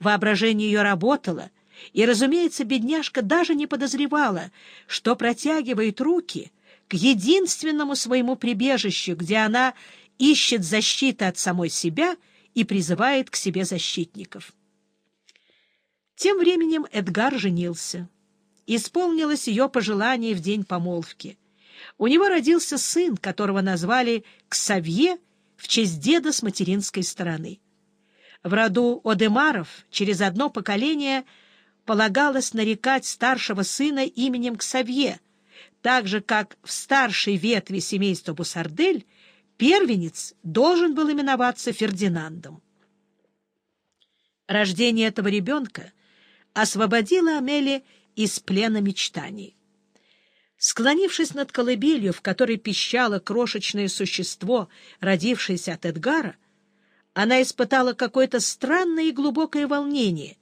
Воображение ее работало, и, разумеется, бедняжка даже не подозревала, что протягивает руки к единственному своему прибежищу, где она ищет защиты от самой себя и призывает к себе защитников. Тем временем Эдгар женился. Исполнилось ее пожелание в день помолвки. У него родился сын, которого назвали Ксавье в честь деда с материнской стороны. В роду Одемаров через одно поколение полагалось нарекать старшего сына именем Ксавье, так же, как в старшей ветви семейства Бусардель первенец должен был именоваться Фердинандом. Рождение этого ребенка освободило Амели из плена мечтаний. Склонившись над колыбелью, в которой пищало крошечное существо, родившееся от Эдгара, она испытала какое-то странное и глубокое волнение.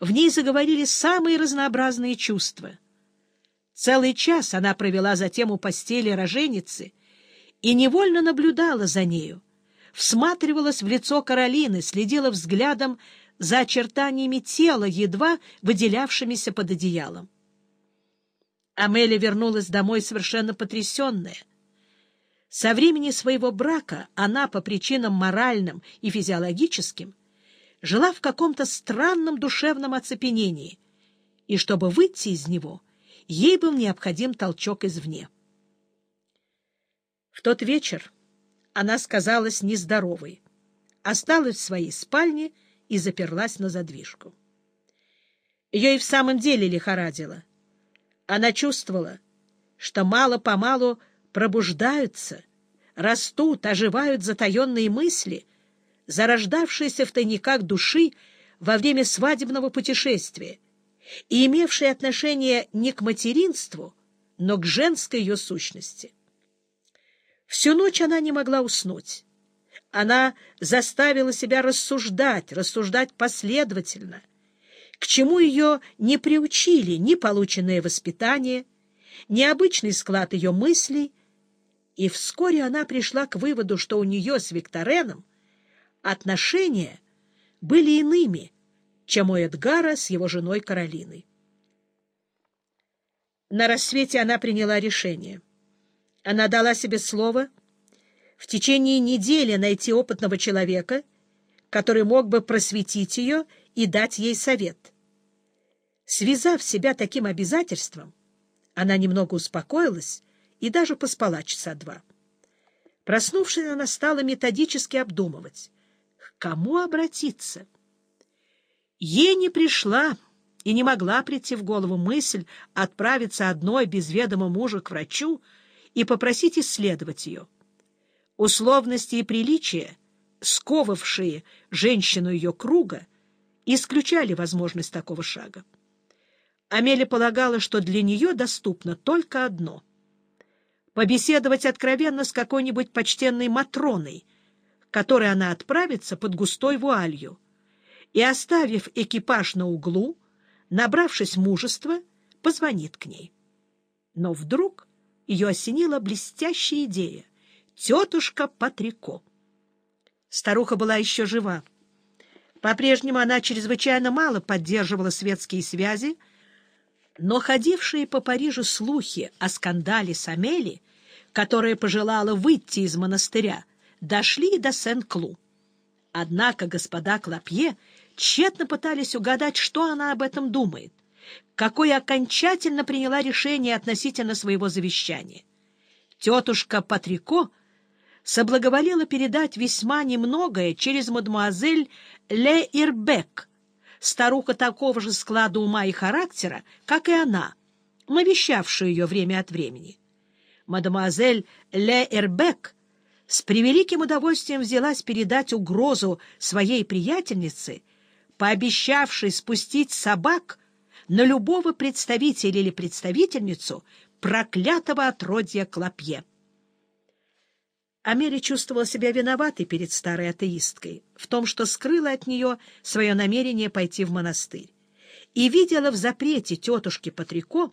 В ней заговорили самые разнообразные чувства. Целый час она провела затем у постели роженицы и невольно наблюдала за нею, всматривалась в лицо Каролины, следила взглядом за очертаниями тела, едва выделявшимися под одеялом. Амелия вернулась домой совершенно потрясенная. Со времени своего брака она, по причинам моральным и физиологическим, жила в каком-то странном душевном оцепенении, и чтобы выйти из него, ей был необходим толчок извне. В тот вечер она сказалась нездоровой, осталась в своей спальне и заперлась на задвижку. Ее и в самом деле лихорадило. Она чувствовала, что мало-помалу пробуждаются, растут, оживают затаенные мысли, зарождавшиеся в тайниках души во время свадебного путешествия и имевшие отношение не к материнству, но к женской ее сущности. Всю ночь она не могла уснуть. Она заставила себя рассуждать, рассуждать последовательно, к чему ее не приучили ни полученное воспитание, ни обычный склад ее мыслей, и вскоре она пришла к выводу, что у нее с Виктореном отношения были иными, чем у Эдгара с его женой Каролиной. На рассвете она приняла решение. Она дала себе слово — в течение недели найти опытного человека, который мог бы просветить ее и дать ей совет. Связав себя таким обязательством, она немного успокоилась и даже поспала часа два. Проснувшись, она стала методически обдумывать, к кому обратиться. Ей не пришла и не могла прийти в голову мысль отправиться одной без ведома мужа к врачу и попросить исследовать ее. Условности и приличия, сковавшие женщину ее круга, исключали возможность такого шага. Амелия полагала, что для нее доступно только одно — побеседовать откровенно с какой-нибудь почтенной Матроной, которой она отправится под густой вуалью, и, оставив экипаж на углу, набравшись мужества, позвонит к ней. Но вдруг ее осенила блестящая идея тетушка Патрико. Старуха была еще жива. По-прежнему она чрезвычайно мало поддерживала светские связи, но ходившие по Парижу слухи о скандале с Амели, которая пожелала выйти из монастыря, дошли до Сен-Клу. Однако господа Клопье тщетно пытались угадать, что она об этом думает, какое окончательно приняла решение относительно своего завещания. Тетушка Патрико — соблаговолила передать весьма немногое через мадемуазель Ле Ирбек, старуха такого же склада ума и характера, как и она, навещавшую ее время от времени. Мадемуазель Ле Ирбек с превеликим удовольствием взялась передать угрозу своей приятельнице, пообещавшей спустить собак на любого представителя или представительницу проклятого отродья Клопье. Амели чувствовала себя виноватой перед старой атеисткой в том, что скрыла от нее свое намерение пойти в монастырь, и видела в запрете тетушки Патрико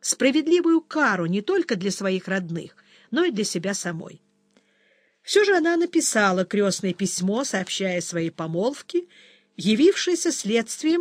справедливую кару не только для своих родных, но и для себя самой. Все же она написала крестное письмо, сообщая свои помолвки явившийся следствием